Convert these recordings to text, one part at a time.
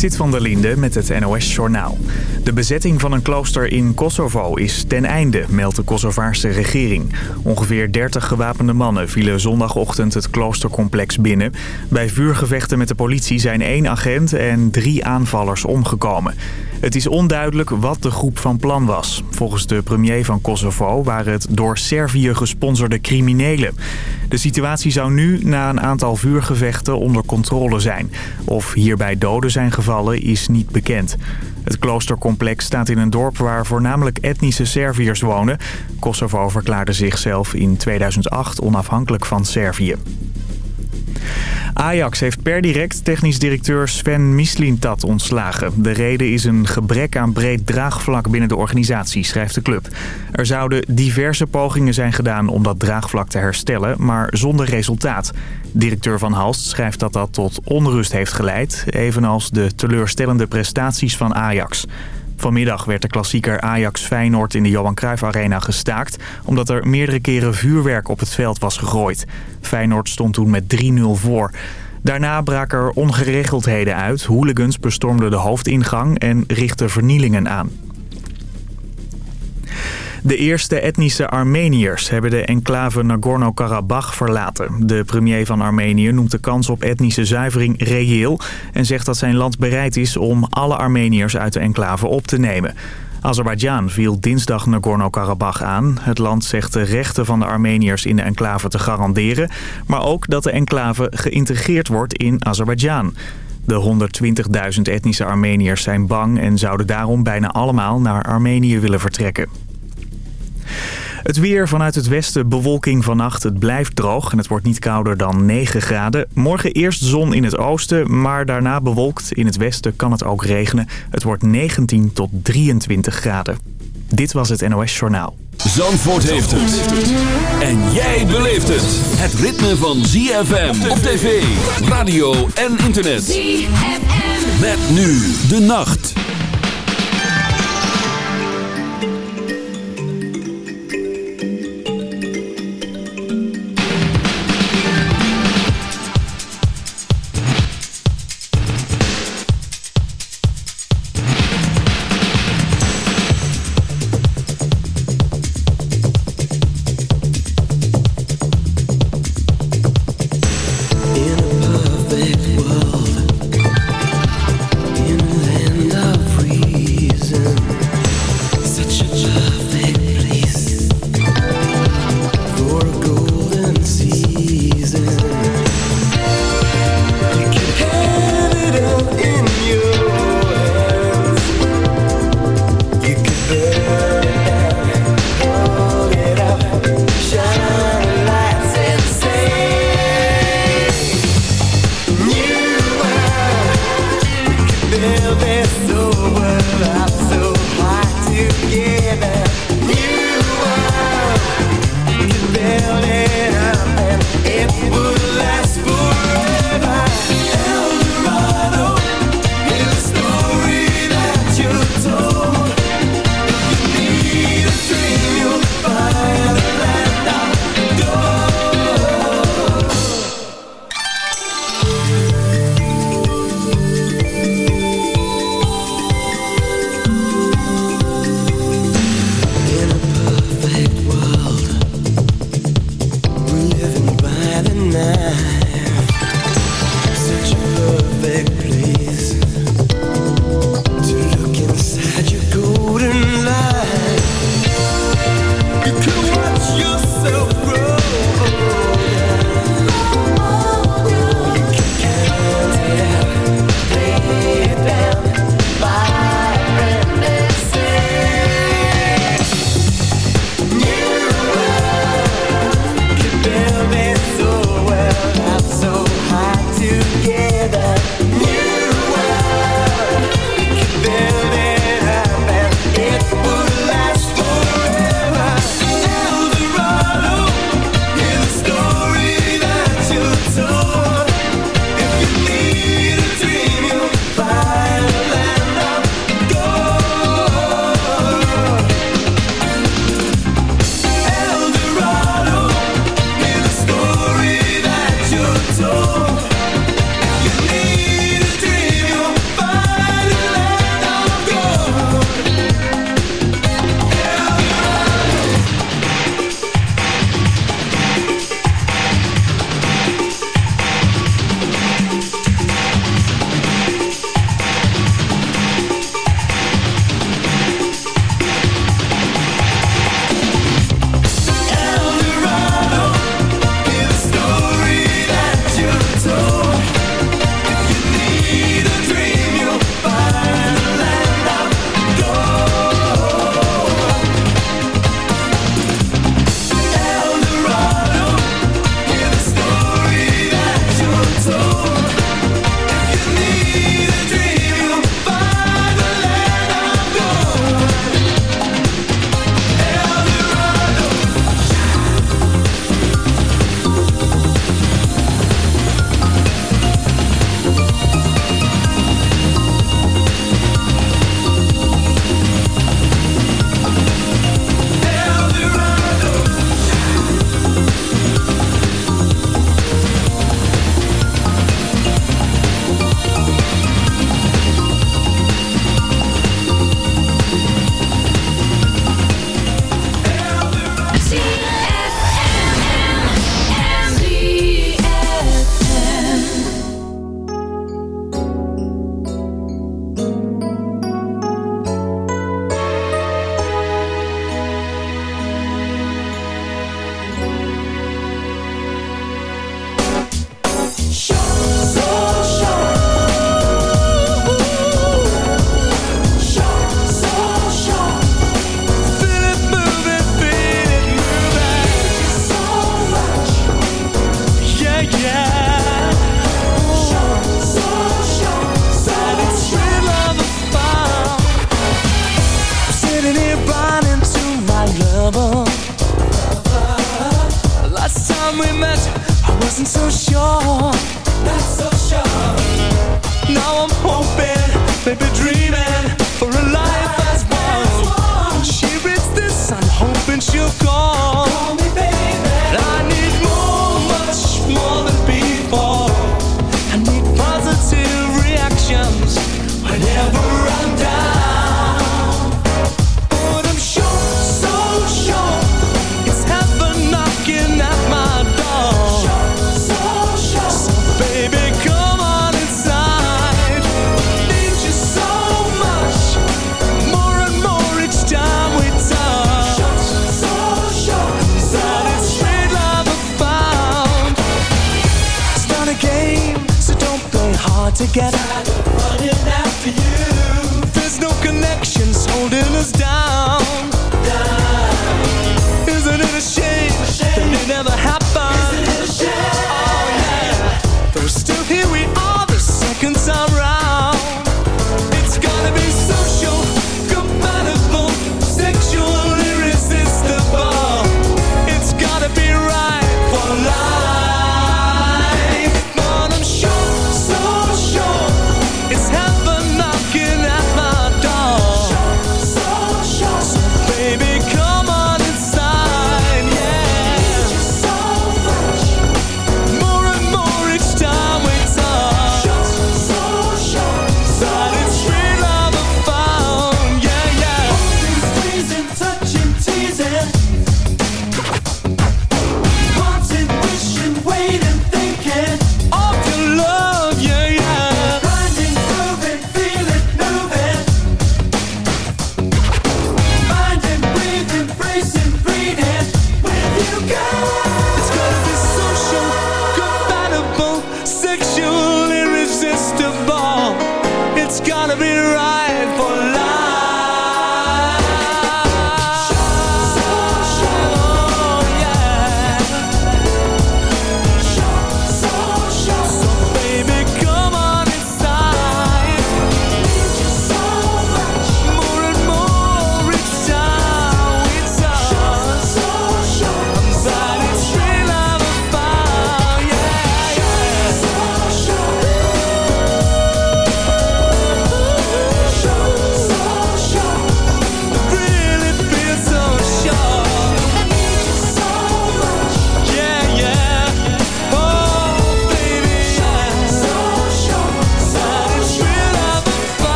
Sit van der Linde met het NOS-journaal. De bezetting van een klooster in Kosovo is ten einde, meldt de Kosovaarse regering. Ongeveer 30 gewapende mannen vielen zondagochtend het kloostercomplex binnen. Bij vuurgevechten met de politie zijn één agent en drie aanvallers omgekomen. Het is onduidelijk wat de groep van plan was. Volgens de premier van Kosovo waren het door Servië gesponsorde criminelen. De situatie zou nu na een aantal vuurgevechten onder controle zijn. Of hierbij doden zijn gevallen is niet bekend. Het kloostercomplex staat in een dorp waar voornamelijk etnische Serviërs wonen. Kosovo verklaarde zichzelf in 2008 onafhankelijk van Servië. Ajax heeft per direct technisch directeur Sven Mislintat ontslagen. De reden is een gebrek aan breed draagvlak binnen de organisatie, schrijft de club. Er zouden diverse pogingen zijn gedaan om dat draagvlak te herstellen, maar zonder resultaat. Directeur Van Halst schrijft dat dat tot onrust heeft geleid, evenals de teleurstellende prestaties van Ajax. Vanmiddag werd de klassieker Ajax-Feyenoord in de Johan Cruijff Arena gestaakt... omdat er meerdere keren vuurwerk op het veld was gegooid. Feyenoord stond toen met 3-0 voor. Daarna braken er ongeregeldheden uit. Hooligans bestormden de hoofdingang en richtten vernielingen aan. De eerste etnische Armeniërs hebben de enclave Nagorno-Karabakh verlaten. De premier van Armenië noemt de kans op etnische zuivering reëel... en zegt dat zijn land bereid is om alle Armeniërs uit de enclave op te nemen. Azerbeidzjan viel dinsdag Nagorno-Karabakh aan. Het land zegt de rechten van de Armeniërs in de enclave te garanderen... maar ook dat de enclave geïntegreerd wordt in Azerbeidzjan. De 120.000 etnische Armeniërs zijn bang en zouden daarom bijna allemaal naar Armenië willen vertrekken. Het weer vanuit het westen, bewolking vannacht. Het blijft droog en het wordt niet kouder dan 9 graden. Morgen eerst zon in het oosten, maar daarna bewolkt. In het westen kan het ook regenen. Het wordt 19 tot 23 graden. Dit was het NOS Journaal. Zandvoort heeft het. En jij beleeft het. Het ritme van ZFM op tv, radio en internet. ZFM. Met nu de nacht.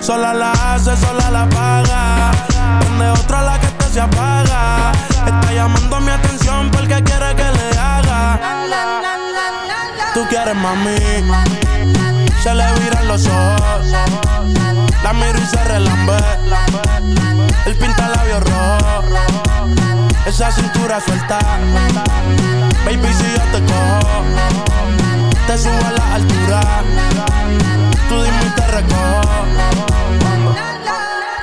Sola la hace, sola la paga. Donde otra la que te se apaga. Está llamando mi atención porque quiere que le haga. Tú quieres mami. Se le viran los ojos. La miro y se relambe. El pinta labios rojo. Esa cintura suelta. Baby, si yo te cojo, te subo a la altura. Tú dime y te recojo.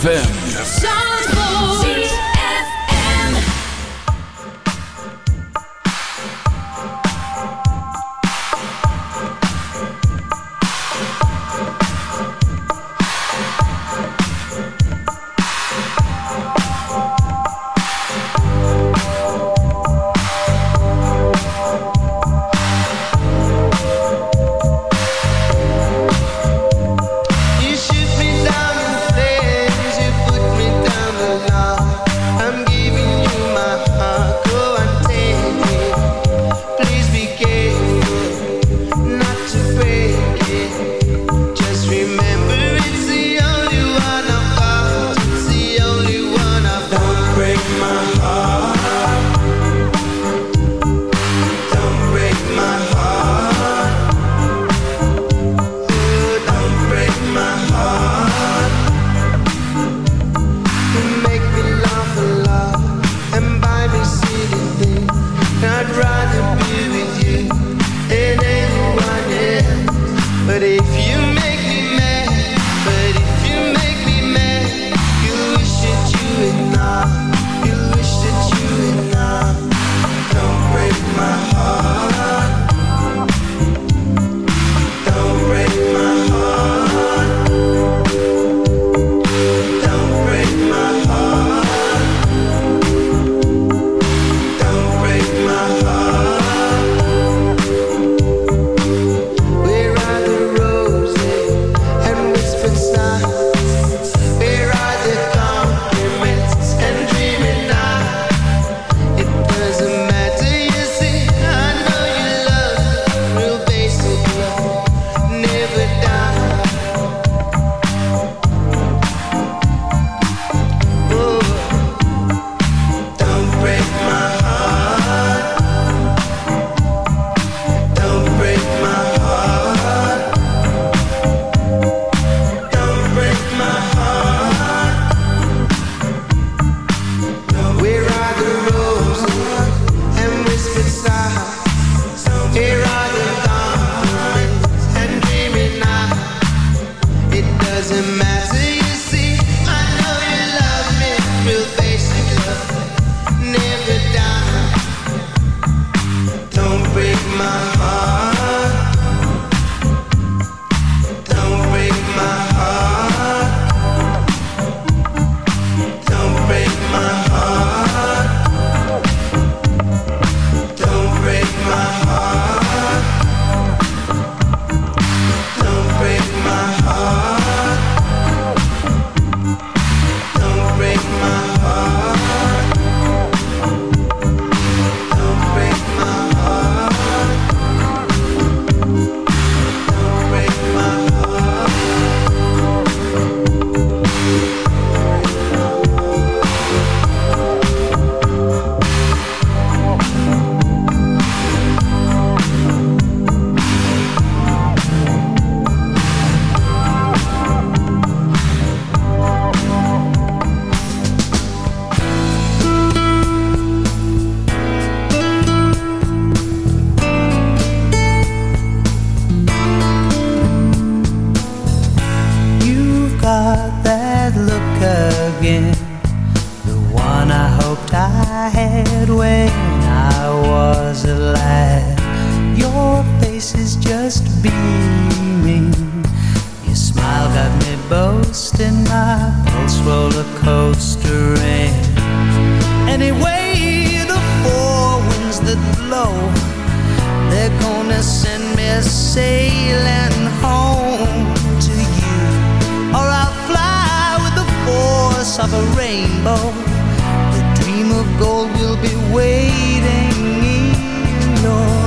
ZFM. said when I was a lad. Your face is just beaming. Your smile got me boasting, my pulse roller coaster. Anyway, the four winds that blow, they're gonna send me sailing home to you. Or I'll fly with the force of a rainbow gold will be waiting in your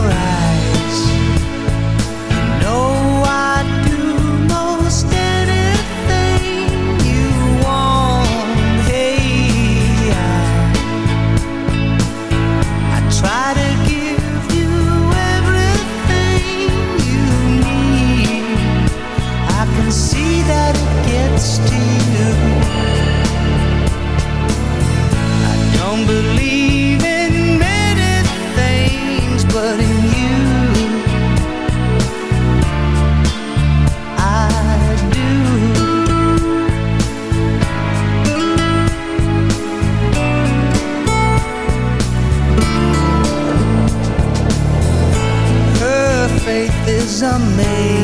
are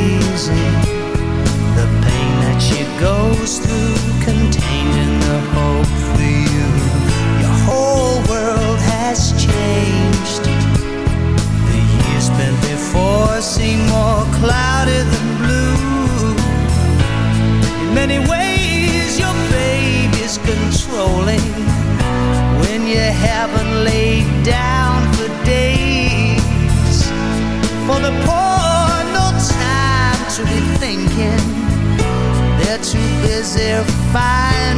too busy finding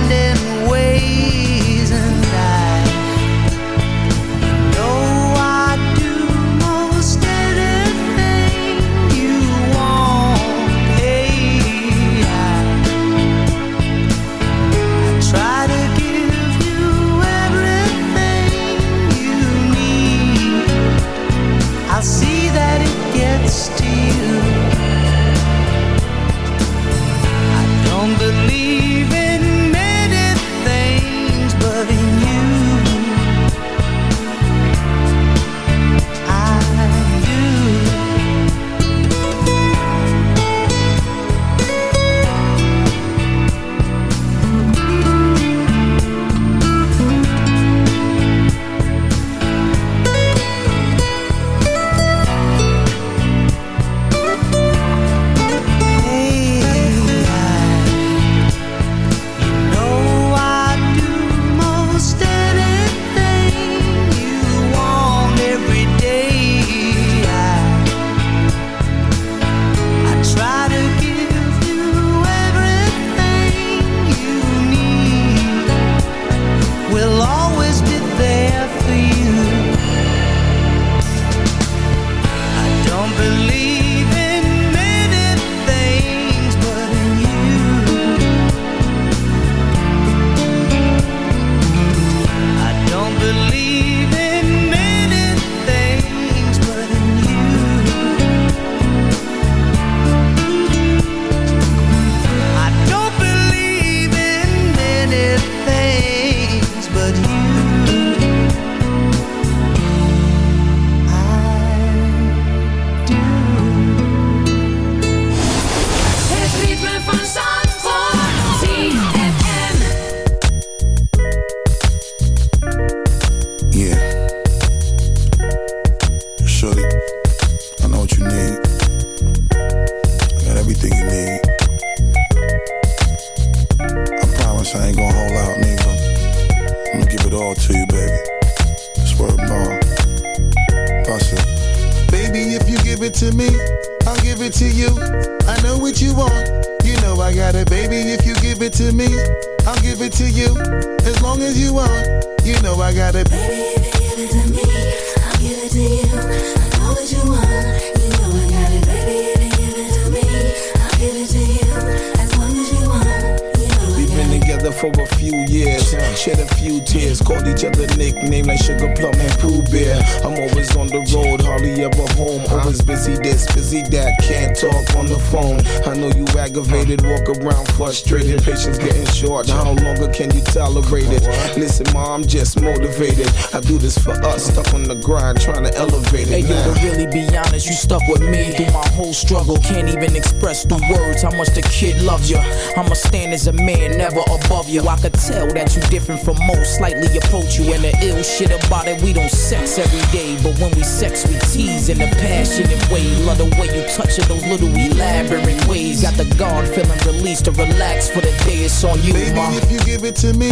stuck on the grind, trying to elevate it. Hey, yo, to really be honest, you stuck with me through my whole struggle. Can't even express through words how much the kid loves you. I'ma stand as a man, never above you. I could tell that you different from most, slightly approach you. And the ill shit about it, we don't sex every day. But when we sex, we tease in a passionate way. Love the way you touch it, those little elaborate ways. Got the guard feeling released to relax for the day. It's on you, Baby, ma. if you give it to me,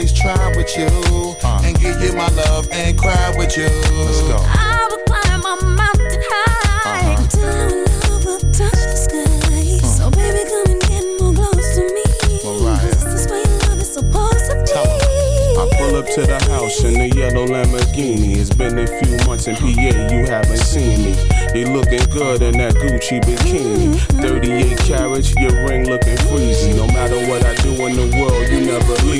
always try with you uh. and give you my love and cry with you. Let's go. I will climb a mountain high uh -huh. love will touch the sky. Uh. So baby, come and get more close to me. This is where your love is supposed to be. I pull up to the house in the yellow Lamborghini. It's been a few months in PA, you haven't seen me. You looking good in that Gucci bikini. Mm-hmm. 38 carriage, your ring looking freezy. No matter what I do in the world, you never leave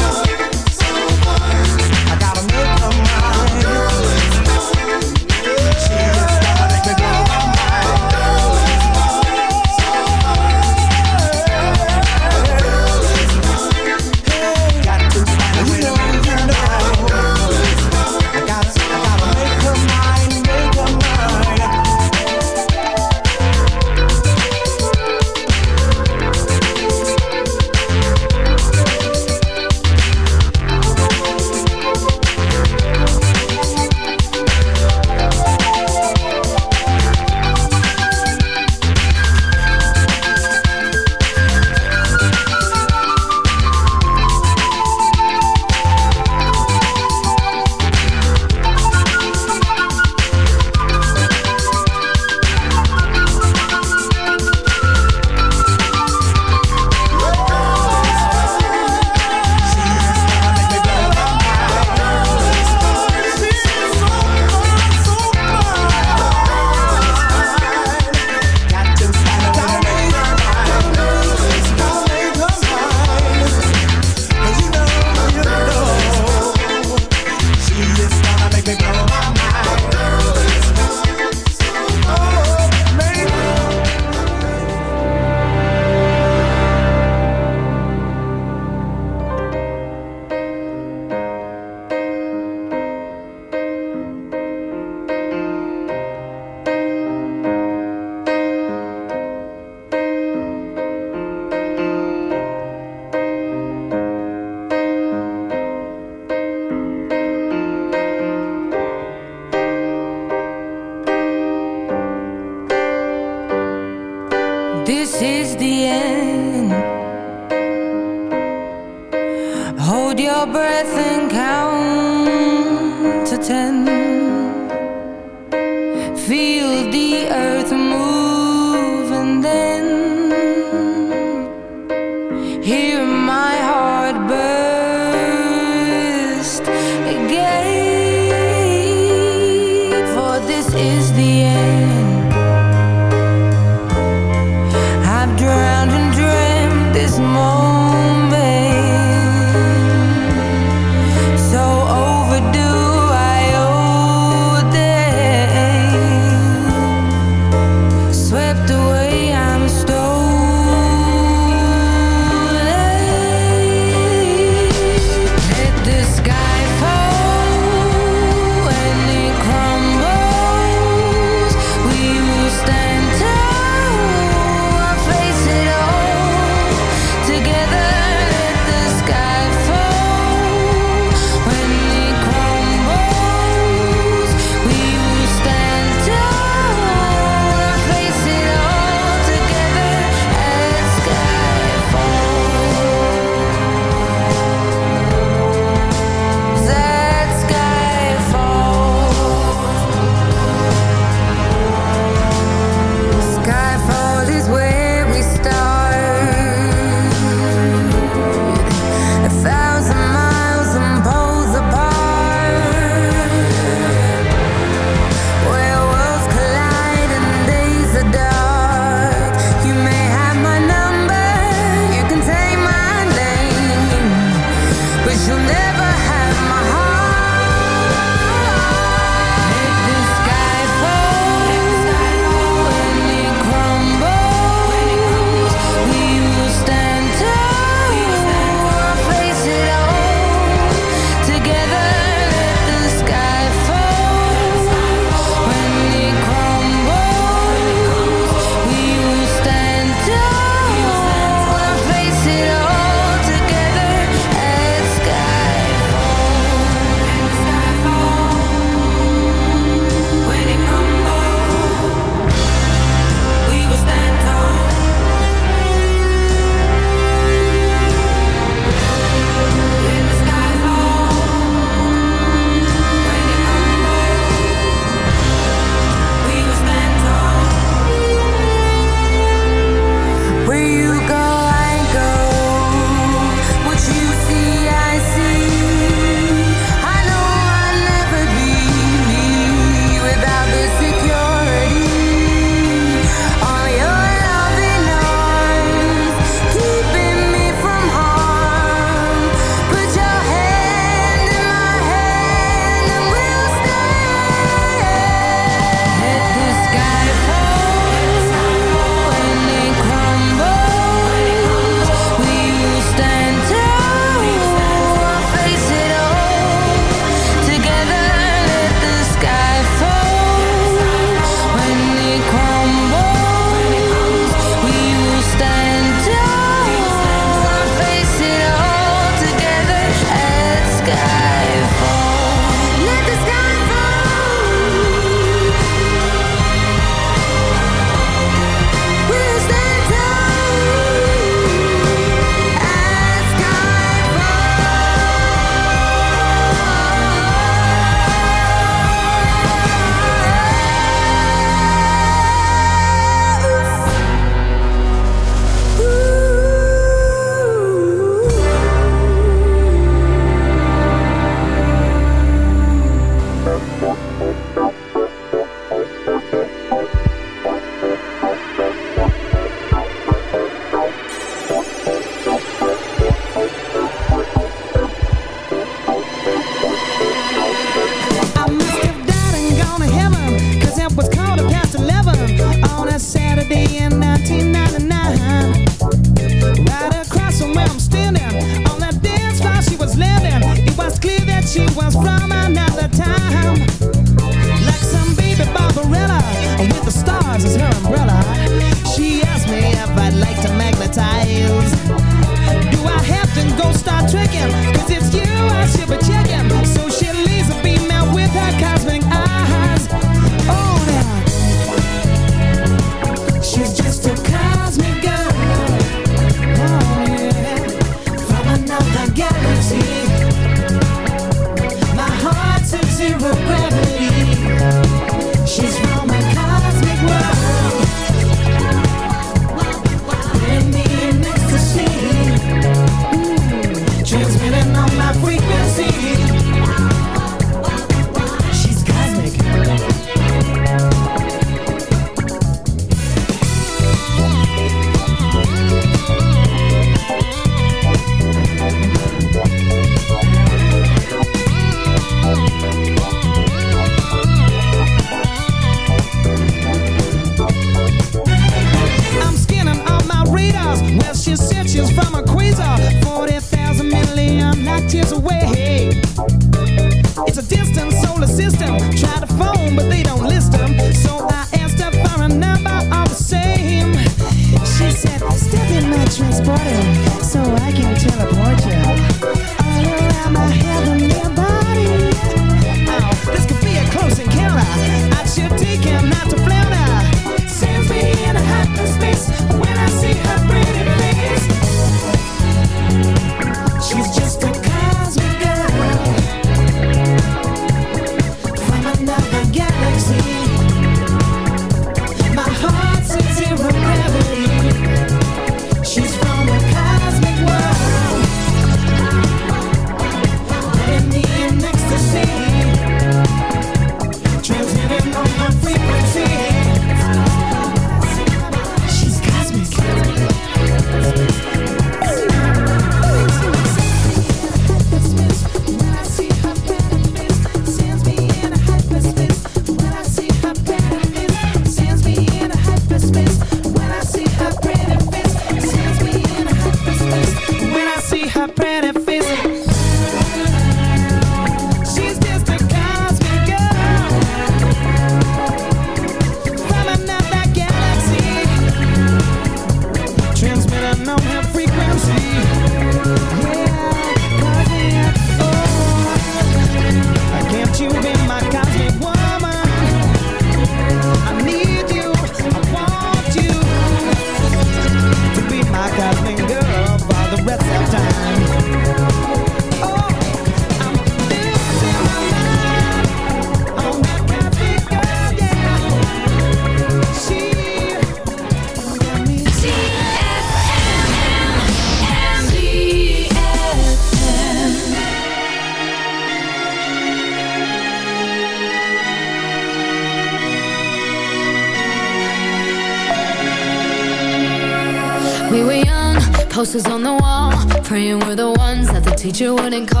you wouldn't call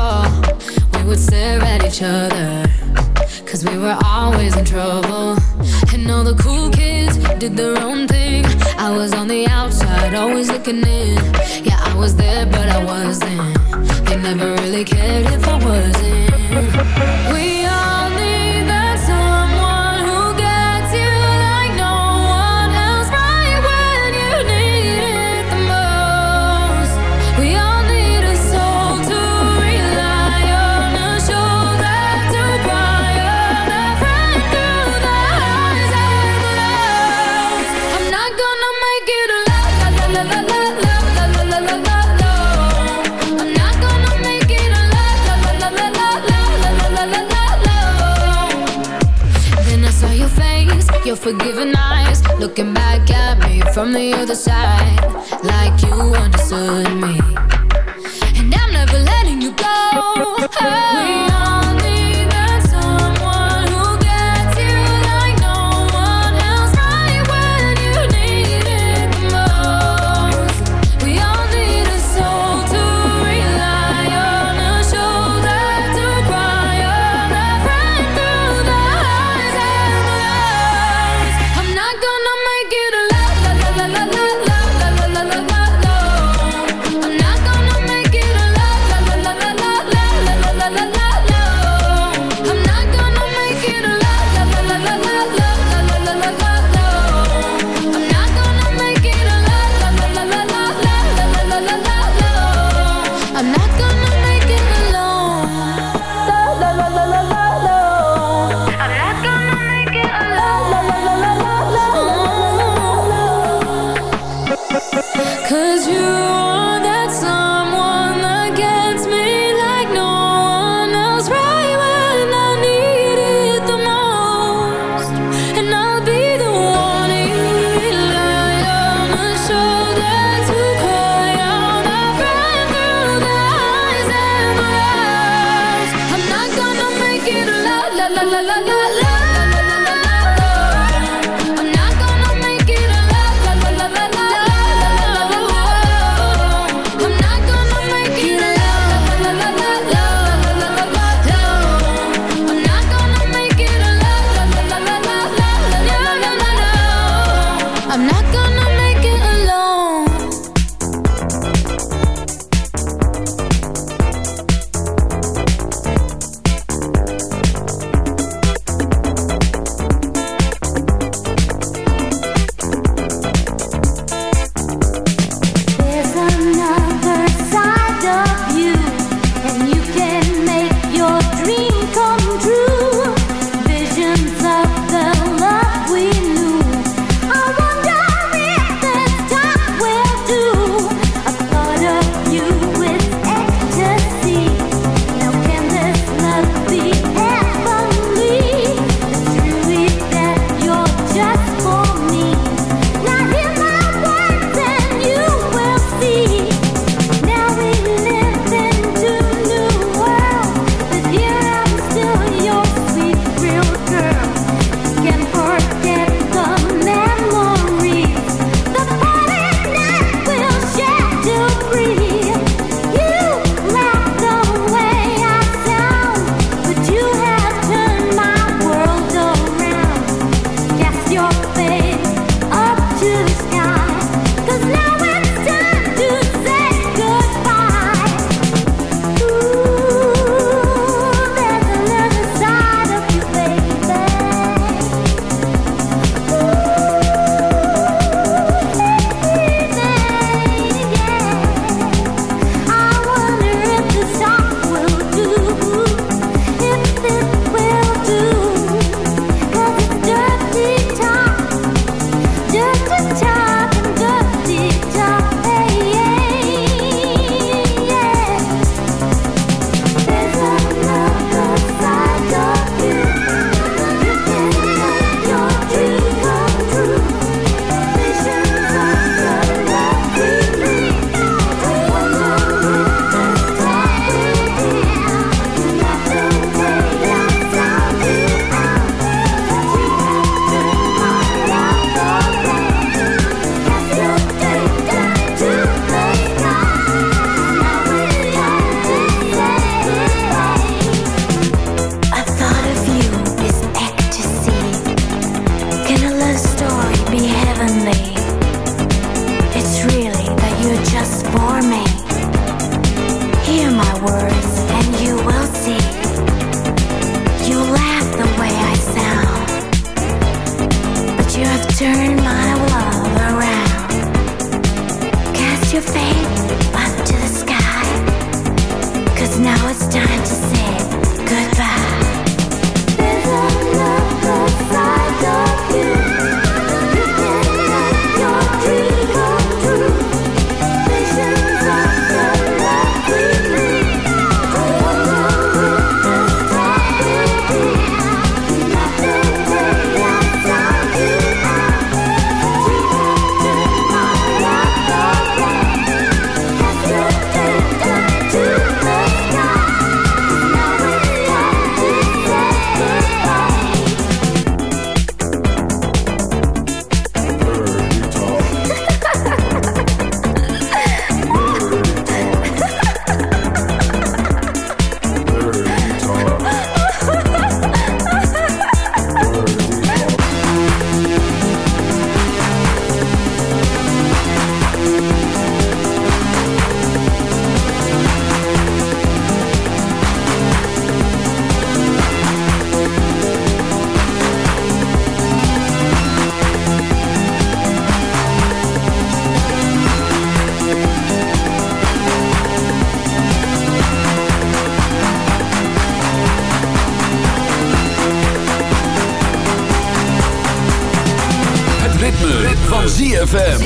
ZFM.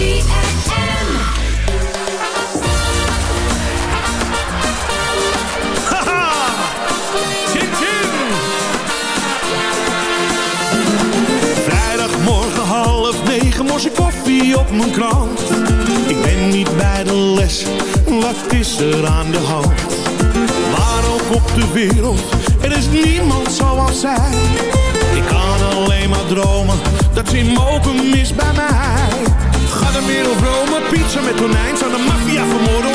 Vrijdagmorgen half negen, morse koffie op mijn krant. Ik ben niet bij de les, wat is er aan de hand? Waar ook op de wereld, er is niemand zoals zij. Ik kan alleen maar dromen, dat ze mogen mis bij mij. Met tonijn. Zou de maffia vermoorden